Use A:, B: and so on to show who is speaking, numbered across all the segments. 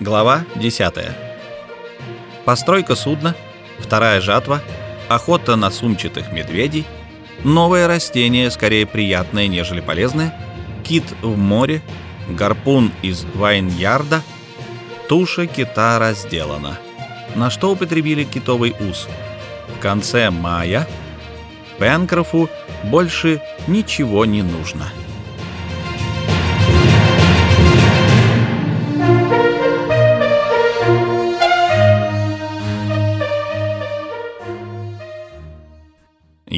A: Глава 10. Постройка судна, вторая жатва, охота на сумчатых медведей, новое растение, скорее приятное, нежели полезное, кит в море, гарпун из вайнярда, туша кита разделана. На что употребили китовый ус? В конце мая Пенкрофу больше ничего не нужно.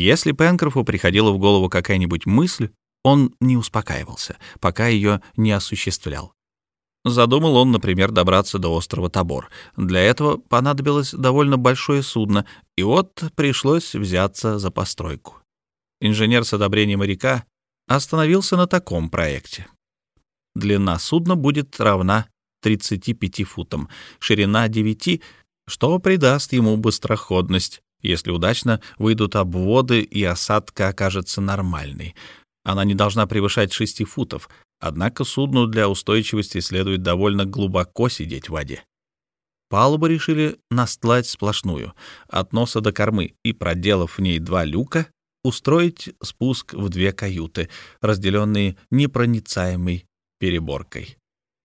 A: Если Пенкрофу приходила в голову какая-нибудь мысль, он не успокаивался, пока ее не осуществлял. Задумал он, например, добраться до острова Тобор. Для этого понадобилось довольно большое судно, и вот пришлось взяться за постройку. Инженер с одобрением моряка остановился на таком проекте. Длина судна будет равна 35 футам, ширина 9, что придаст ему быстроходность, если удачно выйдут обводы и осадка окажется нормальной. Она не должна превышать 6 футов, однако судну для устойчивости следует довольно глубоко сидеть в воде. Палубу решили настлать сплошную, от носа до кормы, и, проделав в ней два люка, устроить спуск в две каюты, разделенные непроницаемой переборкой.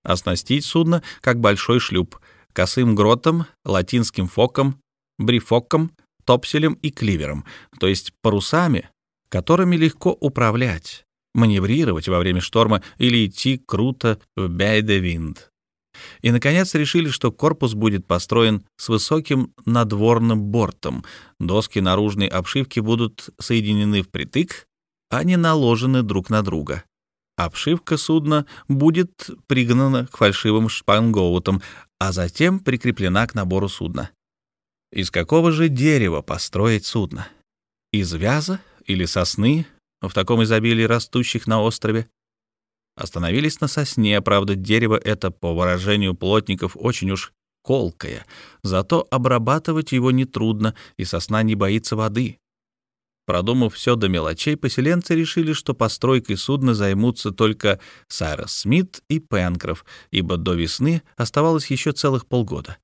A: Оснастить судно, как большой шлюп, косым гротом, латинским фоком, брифоком, топселем и кливером, то есть парусами, которыми легко управлять, маневрировать во время шторма или идти круто в бейде-винд. И, наконец, решили, что корпус будет построен с высоким надворным бортом. Доски наружной обшивки будут соединены впритык, а не наложены друг на друга. Обшивка судна будет пригнана к фальшивым шпангоутам, а затем прикреплена к набору судна. Из какого же дерева построить судно? Из вяза или сосны, в таком изобилии растущих на острове? Остановились на сосне, правда, дерево это, по выражению плотников, очень уж колкое, зато обрабатывать его нетрудно, и сосна не боится воды. Продумав все до мелочей, поселенцы решили, что постройкой судна займутся только Сайрос Смит и Пенкроф, ибо до весны оставалось еще целых полгода.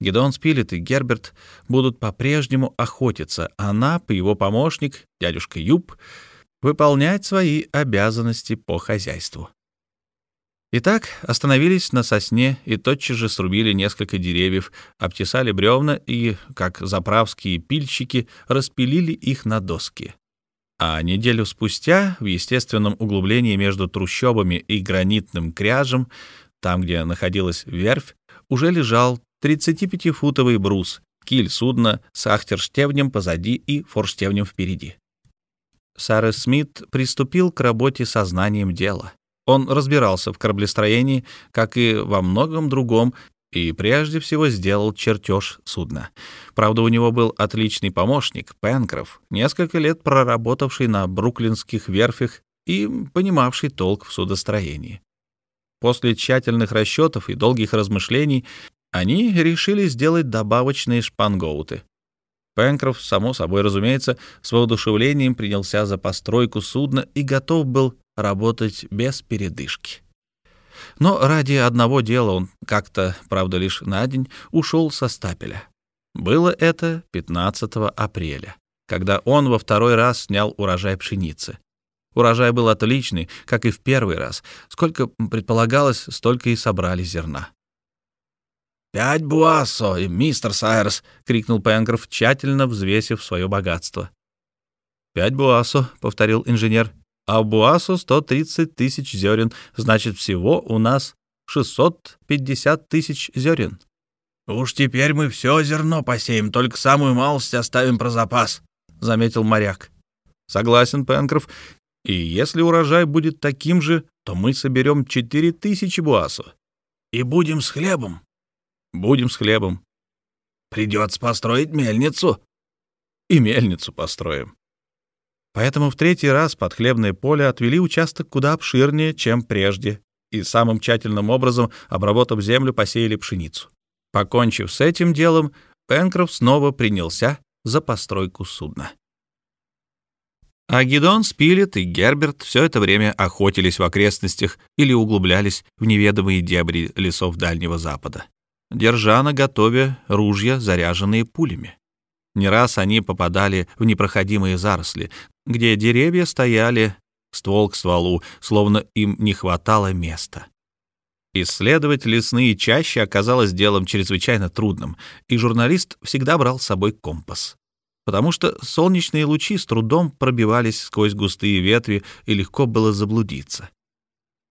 A: Гедеон Спилет и Герберт будут по-прежнему охотиться, а Нап и его помощник, дядюшка Юб, выполнять свои обязанности по хозяйству. Итак, остановились на сосне и тотчас же срубили несколько деревьев, обтесали бревна и, как заправские пильщики, распилили их на доски. А неделю спустя, в естественном углублении между трущобами и гранитным кряжем, там, где находилась верфь, уже лежал 35-футовый брус, киль судна с ахтерштевнем позади и форштевнем впереди. Сарес Смит приступил к работе сознанием дела. Он разбирался в кораблестроении, как и во многом другом, и прежде всего сделал чертеж судна. Правда, у него был отличный помощник, Пенкроф, несколько лет проработавший на бруклинских верфях и понимавший толк в судостроении. После тщательных расчетов и долгих размышлений они решили сделать добавочные шпангоуты. Пенкроф, само собой разумеется, с воодушевлением принялся за постройку судна и готов был работать без передышки. Но ради одного дела он как-то, правда, лишь на день ушел со стапеля. Было это 15 апреля, когда он во второй раз снял урожай пшеницы. Урожай был отличный, как и в первый раз. Сколько предполагалось, столько и собрали зерна. «Пять буассо, мистер Сайерс!» — крикнул Пенкроф, тщательно взвесив свое богатство. «Пять буассо», — повторил инженер, — «а в буассо 130 тысяч зерен, значит, всего у нас 650 тысяч зерен». «Уж теперь мы все зерно посеем, только самую малость оставим про запас», — заметил моряк. «Согласен, Пенкроф. И если урожай будет таким же, то мы соберем четыре тысячи буассо. И будем с хлебом», Будем с хлебом. Придется построить мельницу. И мельницу построим. Поэтому в третий раз под хлебное поле отвели участок куда обширнее, чем прежде, и самым тщательным образом, обработав землю, посеяли пшеницу. Покончив с этим делом, Пенкроф снова принялся за постройку судна. А Гидон, Спилет и Герберт все это время охотились в окрестностях или углублялись в неведомые дебри лесов Дальнего Запада, держа на готове ружья, заряженные пулями. Не раз они попадали в непроходимые заросли, где деревья стояли ствол к стволу, словно им не хватало места. Исследовать лесные чащи оказалось делом чрезвычайно трудным, и журналист всегда брал с собой компас потому что солнечные лучи с трудом пробивались сквозь густые ветви, и легко было заблудиться.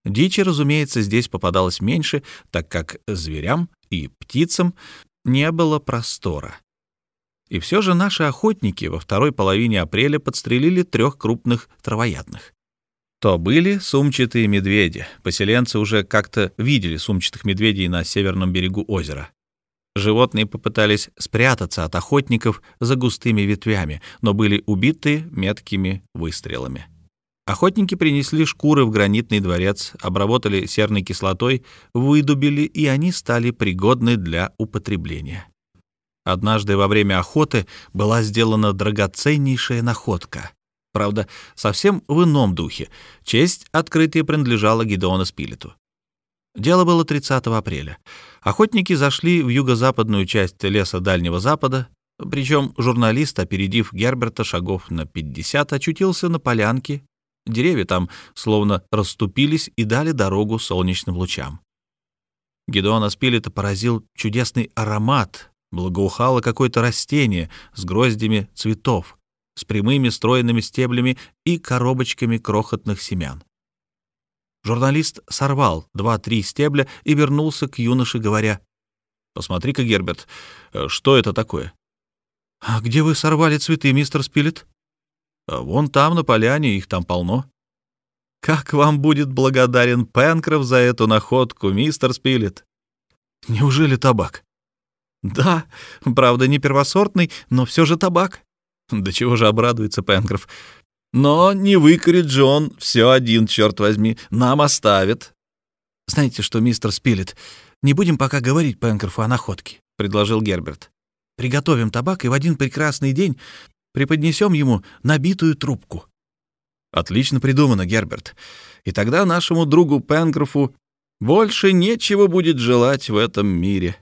A: Дичи, разумеется, здесь попадалось меньше, так как зверям и птицам не было простора. И все же наши охотники во второй половине апреля подстрелили трех крупных травоядных. То были сумчатые медведи. Поселенцы уже как-то видели сумчатых медведей на северном берегу озера. Животные попытались спрятаться от охотников за густыми ветвями, но были убиты меткими выстрелами. Охотники принесли шкуры в гранитный дворец, обработали серной кислотой, выдубили, и они стали пригодны для употребления. Однажды во время охоты была сделана драгоценнейшая находка. Правда, совсем в ином духе. Честь открытия принадлежала Гидеону Спилету. Дело было 30 апреля. Охотники зашли в юго-западную часть леса Дальнего Запада, причем журналист, опередив Герберта шагов на 50, очутился на полянке. Деревья там словно расступились и дали дорогу солнечным лучам. Гедеона Спилета поразил чудесный аромат, благоухало какое-то растение с гроздями цветов, с прямыми стройными стеблями и коробочками крохотных семян. Журналист сорвал два-три стебля и вернулся к юноше, говоря, «Посмотри-ка, Герберт, э, что это такое?» «А где вы сорвали цветы, мистер Спилет?» «А «Вон там, на поляне, их там полно». «Как вам будет благодарен Пенкроф за эту находку, мистер Спилет?» «Неужели табак?» «Да, правда, не первосортный, но все же табак». «Да чего же обрадуется Пенкроф? Но не выкорит же он все один, черт возьми, нам оставит. Знаете что, мистер Спилет, не будем пока говорить Пенкрофу о находке, предложил Герберт. Приготовим табак и в один прекрасный день преподнесем ему набитую трубку. Отлично придумано, Герберт. И тогда нашему другу Пенкрофу больше нечего будет желать в этом мире.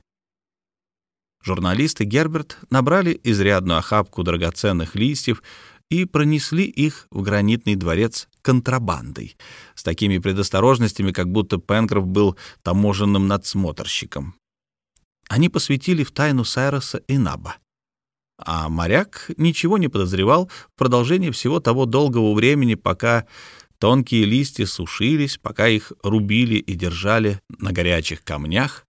A: Журналисты Герберт набрали изрядную охапку драгоценных листьев, и пронесли их в гранитный дворец контрабандой, с такими предосторожностями, как будто Пенкроф был таможенным надсмотрщиком. Они посвятили в тайну Сайроса и Наба. А моряк ничего не подозревал в продолжении всего того долгого времени, пока тонкие листья сушились, пока их рубили и держали на горячих камнях.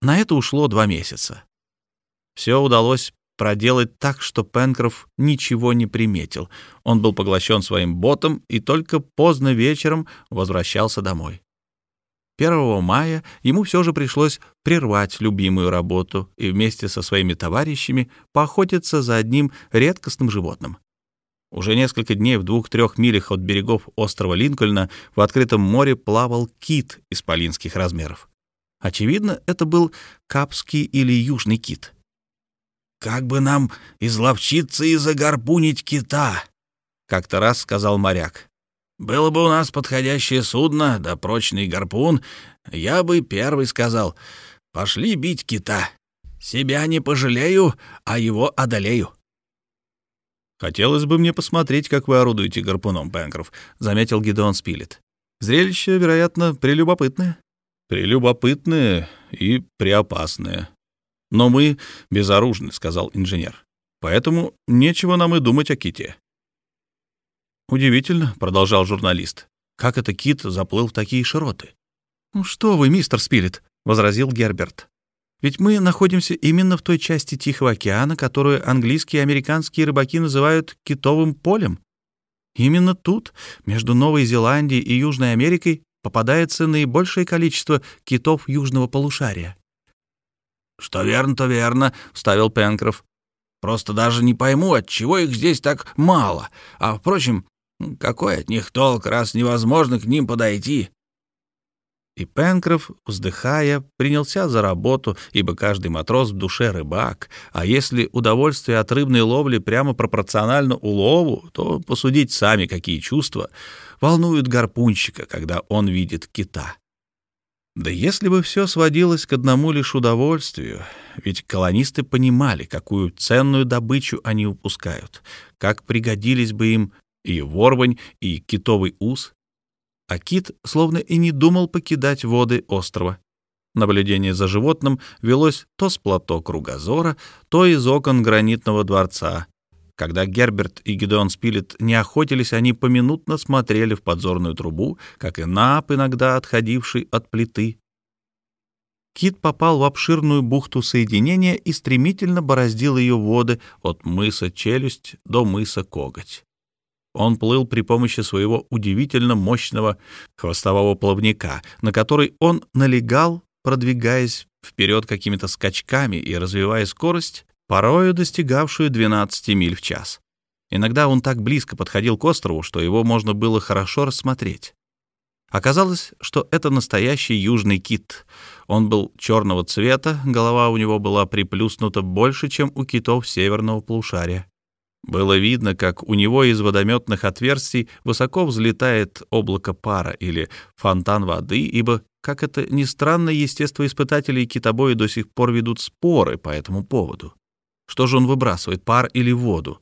A: На это ушло два месяца. Все удалось проделать так, что Пенкроф ничего не приметил. Он был поглощен своим ботом и только поздно вечером возвращался домой. 1 мая ему все же пришлось прервать любимую работу и вместе со своими товарищами поохотиться за одним редкостным животным. Уже несколько дней в двух-трех милях от берегов острова Линкольна в открытом море плавал кит исполинских размеров. Очевидно, это был капский или южный кит — «Как бы нам изловчиться и загорпунить кита?» — как-то раз сказал моряк. «Было бы у нас подходящее судно, да прочный гарпун, я бы первый сказал, пошли бить кита. Себя не пожалею, а его одолею». «Хотелось бы мне посмотреть, как вы орудуете гарпуном, Пенкроф», — заметил Гидеон Спилет. «Зрелище, вероятно, прелюбопытное». «Прелюбопытное и преопасное», «Но мы безоружны», — сказал инженер. «Поэтому нечего нам и думать о ките». «Удивительно», — продолжал журналист, — «как это кит заплыл в такие широты?» «Ну что вы, мистер Спилет», — возразил Герберт. «Ведь мы находимся именно в той части Тихого океана, которую английские и американские рыбаки называют китовым полем. Именно тут, между Новой Зеландией и Южной Америкой, попадается наибольшее количество китов южного полушария. «Что верно, то верно», — вставил Пенкроф. «Просто даже не пойму, от чего их здесь так мало. А, впрочем, какой от них толк, раз невозможно к ним подойти?» И Пенкроф, вздыхая, принялся за работу, ибо каждый матрос в душе рыбак, а если удовольствие от рыбной ловли прямо пропорционально улову, то посудить сами, какие чувства волнуют гарпунщика, когда он видит кита. Да если бы все сводилось к одному лишь удовольствию, ведь колонисты понимали, какую ценную добычу они упускают, как пригодились бы им и ворвань, и китовый ус, а кит словно и не думал покидать воды острова. Наблюдение за животным велось то с плато кругозора, то из окон гранитного дворца. Когда Герберт и Гидеон Спилет не охотились, они поминутно смотрели в подзорную трубу, как и Нап, иногда отходивший от плиты. Кит попал в обширную бухту соединения и стремительно бороздил ее воды от мыса Челюсть до мыса Коготь. Он плыл при помощи своего удивительно мощного хвостового плавника, на который он налегал, продвигаясь вперед какими-то скачками и развивая скорость, порою достигавшую 12 миль в час. Иногда он так близко подходил к острову, что его можно было хорошо рассмотреть. Оказалось, что это настоящий южный кит. Он был черного цвета, голова у него была приплюснута больше, чем у китов северного полушария. Было видно, как у него из водометных отверстий высоко взлетает облако пара или фонтан воды, ибо, как это ни странно, естествоиспытатели и китобои до сих пор ведут споры по этому поводу. Что же он выбрасывает, пар или воду?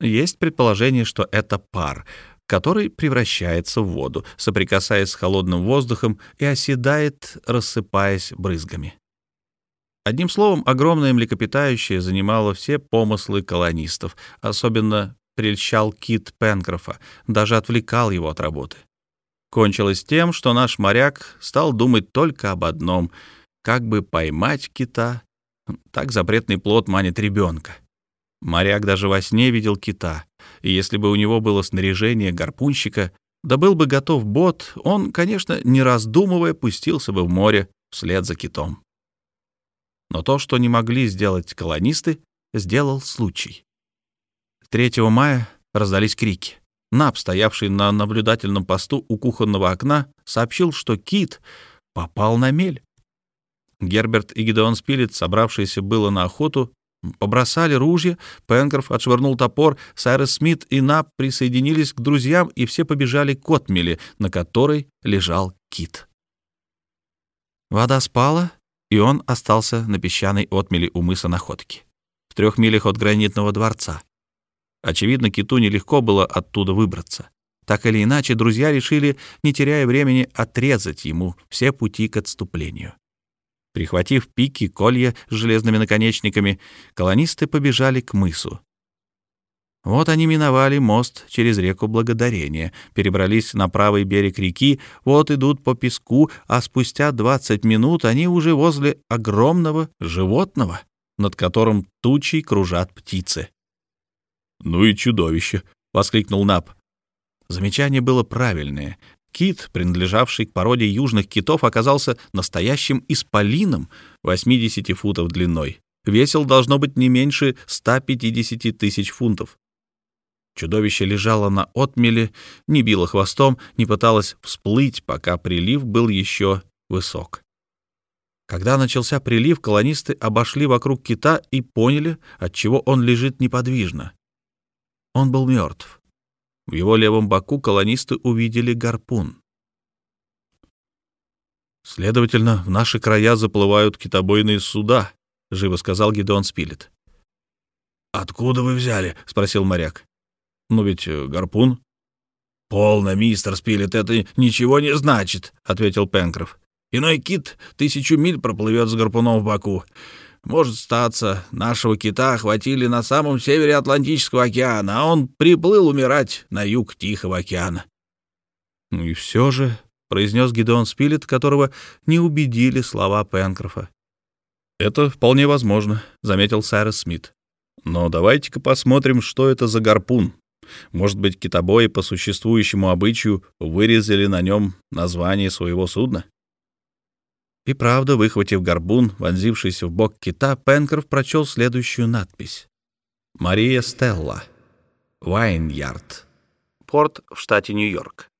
A: Есть предположение, что это пар, который превращается в воду, соприкасаясь с холодным воздухом и оседает, рассыпаясь брызгами. Одним словом, огромное млекопитающее занимало все помыслы колонистов, особенно прельщал кит Пенкрофа, даже отвлекал его от работы. Кончилось тем, что наш моряк стал думать только об одном — как бы поймать кита. Так запретный плод манит ребенка. Моряк даже во сне видел кита, и если бы у него было снаряжение гарпунщика, да был бы готов бот, он, конечно, не раздумывая, пустился бы в море вслед за китом. Но то, что не могли сделать колонисты, сделал случай. 3 мая раздались крики. Нап, стоявший на наблюдательном посту у кухонного окна, сообщил, что кит попал на мель. Герберт и Гидеон Спилет, собравшиеся было на охоту, побросали ружья, Пенкроф отшвырнул топор, Сайрес Смит и Нап присоединились к друзьям, и все побежали к отмели, на которой лежал кит. Вода спала, и он остался на песчаной отмели у мыса Находки, в трех милях от гранитного дворца. Очевидно, киту нелегко было оттуда выбраться. Так или иначе, друзья решили, не теряя времени, отрезать ему все пути к отступлению. Прихватив пики, колья с железными наконечниками, колонисты побежали к мысу. Вот они миновали мост через реку Благодарения, перебрались на правый берег реки, вот идут по песку, а спустя 20 минут они уже возле огромного животного, над которым тучей кружат птицы. «Ну и чудовище!» — воскликнул Нап. Замечание было правильное. Кит, принадлежавший к породе южных китов, оказался настоящим исполином 80 футов длиной. Весил должно быть не меньше 150 тысяч фунтов. Чудовище лежало на отмеле, не било хвостом, не пыталось всплыть, пока прилив был еще высок. Когда начался прилив, колонисты обошли вокруг кита и поняли, отчего он лежит неподвижно. Он был мертв. В его левом боку колонисты увидели гарпун. «Следовательно, в наши края заплывают китобойные суда», — живо сказал Гидеон Спилет. «Откуда вы взяли?» — спросил моряк. «Ну ведь э, гарпун». «Полно, мистер Спилет, это ничего не значит», — ответил Пенкроф. «Иной кит тысячу миль проплывет с гарпуном в боку. Может статься, нашего кита хватили на самом севере Атлантического океана, а он приплыл умирать на юг Тихого океана». «Ну и все же», — произнес Гидеон Спилет, которого не убедили слова Пенкрофа. «Это вполне возможно», — заметил Сайрес Смит. «Но давайте-ка посмотрим, что это за гарпун. Может быть, китобои по существующему обычаю вырезали на нем название своего судна? И правда, выхватив горбун, вонзившийся в бок кита, Пенкроф прочел следующую надпись. «Мария Стелла. Вайнярд. Порт в штате Нью-Йорк.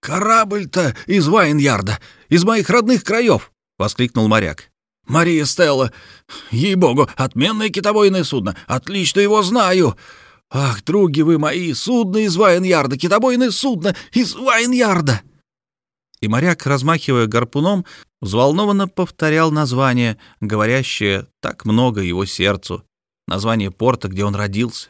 B: «Корабль-то из Вайнярда, из моих родных краев!» — воскликнул моряк. «Мария Стелла! Ей-богу, отменное китобойное судно! Отлично его знаю! Ах, други вы мои, судно из Вайнярда, китобойное судно из Вайнярда!»
A: И моряк, размахивая гарпуном, взволнованно повторял название, говорящее так много его сердцу, название порта, где он родился.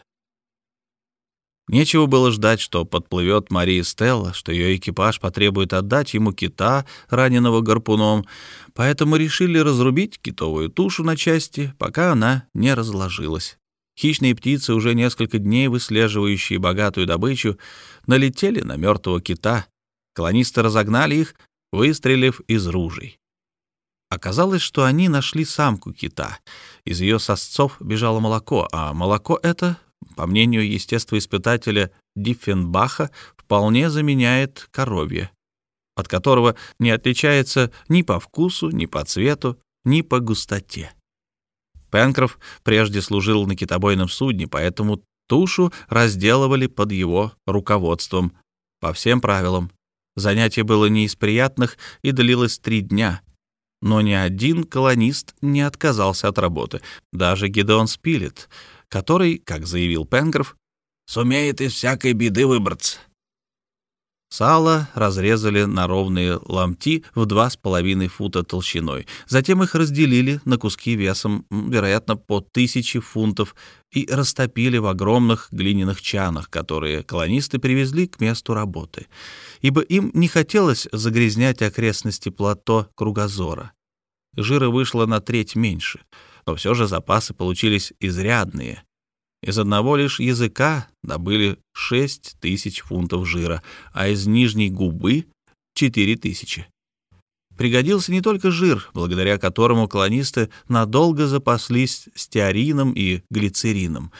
A: Нечего было ждать, что подплывет Мария Стелла, что ее экипаж потребует отдать ему кита, раненого гарпуном, поэтому решили разрубить китовую тушу на части, пока она не разложилась. Хищные птицы, уже несколько дней выслеживающие богатую добычу, налетели на мертвого кита. Колонисты разогнали их, выстрелив из ружей. Оказалось, что они нашли самку кита. Из ее сосцов бежало молоко, а молоко это по мнению естествоиспытателя Диффенбаха, вполне заменяет коровье, от которого не отличается ни по вкусу, ни по цвету, ни по густоте. Пенкроф прежде служил на китобойном судне, поэтому тушу разделывали под его руководством по всем правилам. Занятие было не из приятных и длилось три дня. Но ни один колонист не отказался от работы, даже Гидеон Спилет — который, как заявил Пенгров, сумеет из всякой беды выбраться. Сало разрезали на ровные ломти в два с половиной фута толщиной. Затем их разделили на куски весом, вероятно, по тысяче фунтов и растопили в огромных глиняных чанах, которые колонисты привезли к месту работы, ибо им не хотелось загрязнять окрестности плато кругозора. Жира вышло на треть меньше — но все же запасы получились изрядные. Из одного лишь языка добыли 6 тысяч фунтов жира, а из нижней губы — 4 тысячи. Пригодился не только жир, благодаря которому колонисты надолго запаслись стеарином и глицерином.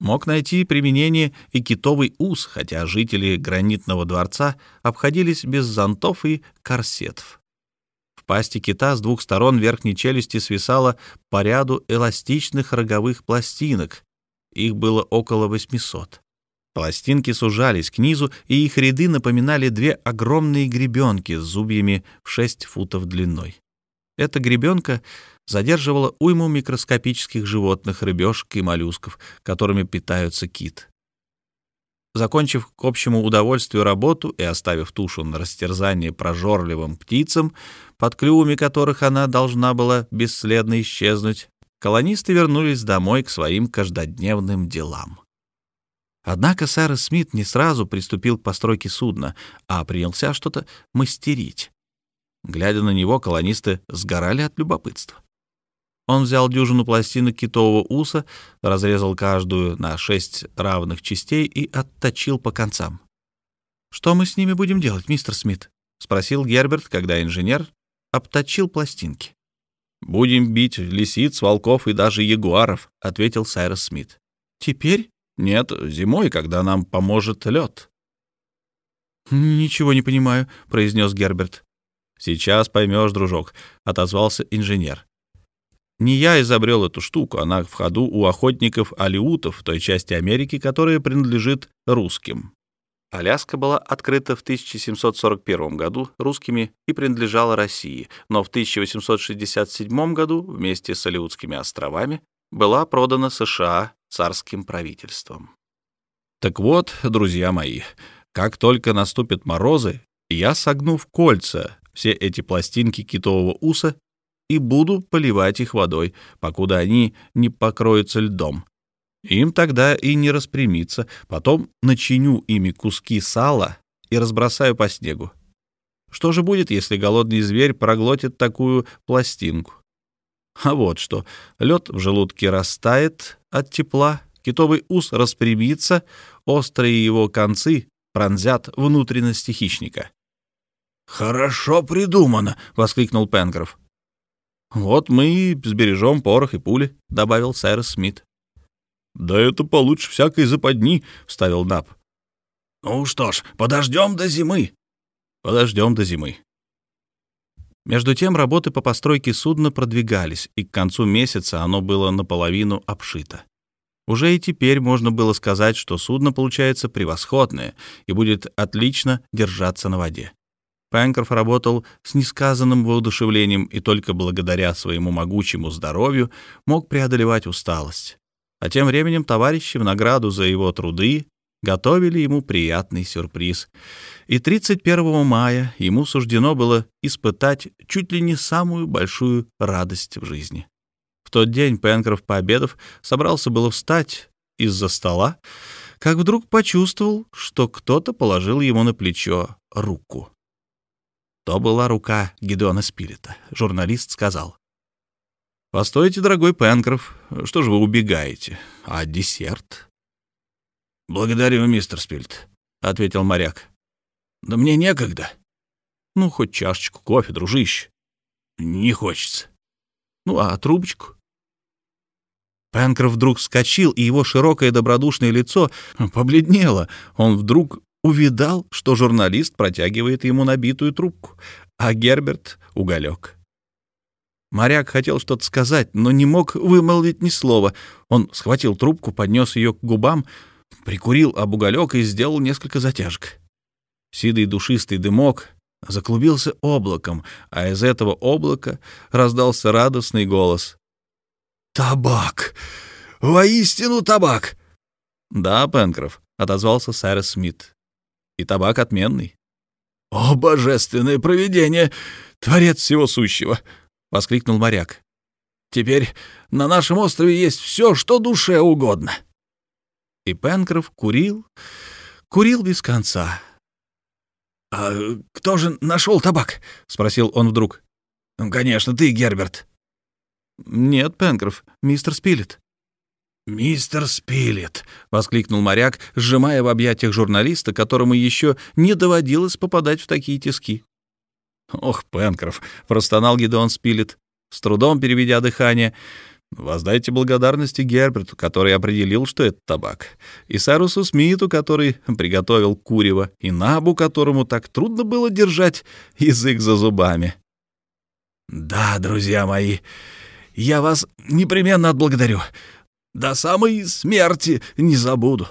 A: Мог найти применение и китовый ус, хотя жители гранитного дворца обходились без зонтов и корсетов. В пасти кита с двух сторон верхней челюсти свисало по ряду эластичных роговых пластинок. Их было около 800. Пластинки сужались к низу, и их ряды напоминали две огромные гребенки с зубьями в 6 футов длиной. Эта гребенка задерживала уйму микроскопических животных, рыбешек и моллюсков, которыми питаются кит. Закончив к общему удовольствию работу и оставив тушу на растерзание прожорливым птицам, под клювами которых она должна была бесследно исчезнуть, колонисты вернулись домой к своим каждодневным делам. Однако сэр Смит не сразу приступил к постройке судна, а принялся что-то мастерить. Глядя на него, колонисты сгорали от любопытства. Он взял дюжину пластинок китового уса, разрезал каждую на шесть равных частей и отточил по концам. «Что мы с ними будем делать, мистер Смит?» — спросил Герберт, когда инженер обточил пластинки. «Будем бить лисиц, волков и даже ягуаров», — ответил Сайрос Смит. «Теперь?» «Нет, зимой, когда нам поможет лед». «Ничего не понимаю», — произнес Герберт. «Сейчас поймешь, дружок», — отозвался инженер. Не я изобрел эту штуку, она в ходу у охотников-алиутов в той части Америки, которая принадлежит русским. Аляска была открыта в 1741 году русскими и принадлежала России, но в 1867 году вместе с Алиутскими островами была продана США царским правительством. Так вот, друзья мои, как только наступят морозы, я согну в кольца все эти пластинки китового уса и буду поливать их водой, покуда они не покроются льдом. Им тогда и не распрямиться, потом начиню ими куски сала и разбросаю по снегу. Что же будет, если голодный зверь проглотит такую пластинку? А вот что. Лед в желудке растает от тепла, китовый ус распрямится, острые его концы пронзят внутренности хищника.
B: «Хорошо придумано!» — воскликнул Пенкроф.
A: «Вот мы и сбережем порох и пули», — добавил Сайрос Смит. «Да это получше всякой западни», — вставил Наб.
B: «Ну что ж, подождем до зимы».
A: «Подождем до зимы». Между тем работы по постройке судна продвигались, и к концу месяца оно было наполовину обшито. Уже и теперь можно было сказать, что судно получается превосходное и будет отлично держаться на воде. Пенкроф работал с несказанным воодушевлением и только благодаря своему могучему здоровью мог преодолевать усталость. А тем временем товарищи в награду за его труды готовили ему приятный сюрприз. И 31 мая ему суждено было испытать чуть ли не самую большую радость в жизни. В тот день Пенкроф, пообедав, собрался было встать из-за стола, как вдруг почувствовал, что кто-то положил ему на плечо руку. То была рука Гедеона Спилета. Журналист сказал. «Постойте, дорогой Пенкроф, что же вы убегаете? А десерт?»
B: «Благодарю, мистер Спилет», — ответил моряк. «Да мне некогда».
A: «Ну, хоть чашечку кофе, дружище».
B: «Не хочется».
A: «Ну, а трубочку?» Пенкроф вдруг вскочил, и его широкое добродушное лицо побледнело. Он вдруг увидал, что журналист протягивает ему набитую трубку, а Герберт — уголек. Моряк хотел что-то сказать, но не мог вымолвить ни слова. Он схватил трубку, поднес ее к губам, прикурил об уголек и сделал несколько затяжек. Сидый душистый дымок заклубился облаком, а из этого облака раздался радостный голос.
B: «Табак! Воистину табак!»
A: «Да, Пенкроф», — отозвался Сайрес Смит. «И табак отменный».
B: «О, божественное провидение! Творец всего сущего!» — воскликнул моряк. «Теперь на нашем острове есть все, что душе угодно».
A: И Пенкроф курил, курил без конца.
B: «А кто же нашел табак?» — спросил он вдруг. «Конечно, ты, Герберт».
A: «Нет, Пенкроф, мистер Спилет».
B: «Мистер Спилет!»
A: — воскликнул моряк, сжимая в объятиях журналиста, которому еще не доводилось попадать в такие тиски. «Ох, Пенкроф!» — простонал Гидеон Спилет, с трудом переведя дыхание. «Воздайте благодарности Герберту, который определил, что это табак, и Сарусу Смиту, который приготовил курево, и Набу, которому так трудно было держать язык за зубами».
B: «Да, друзья мои!» Я вас непременно отблагодарю. До самой смерти не забуду.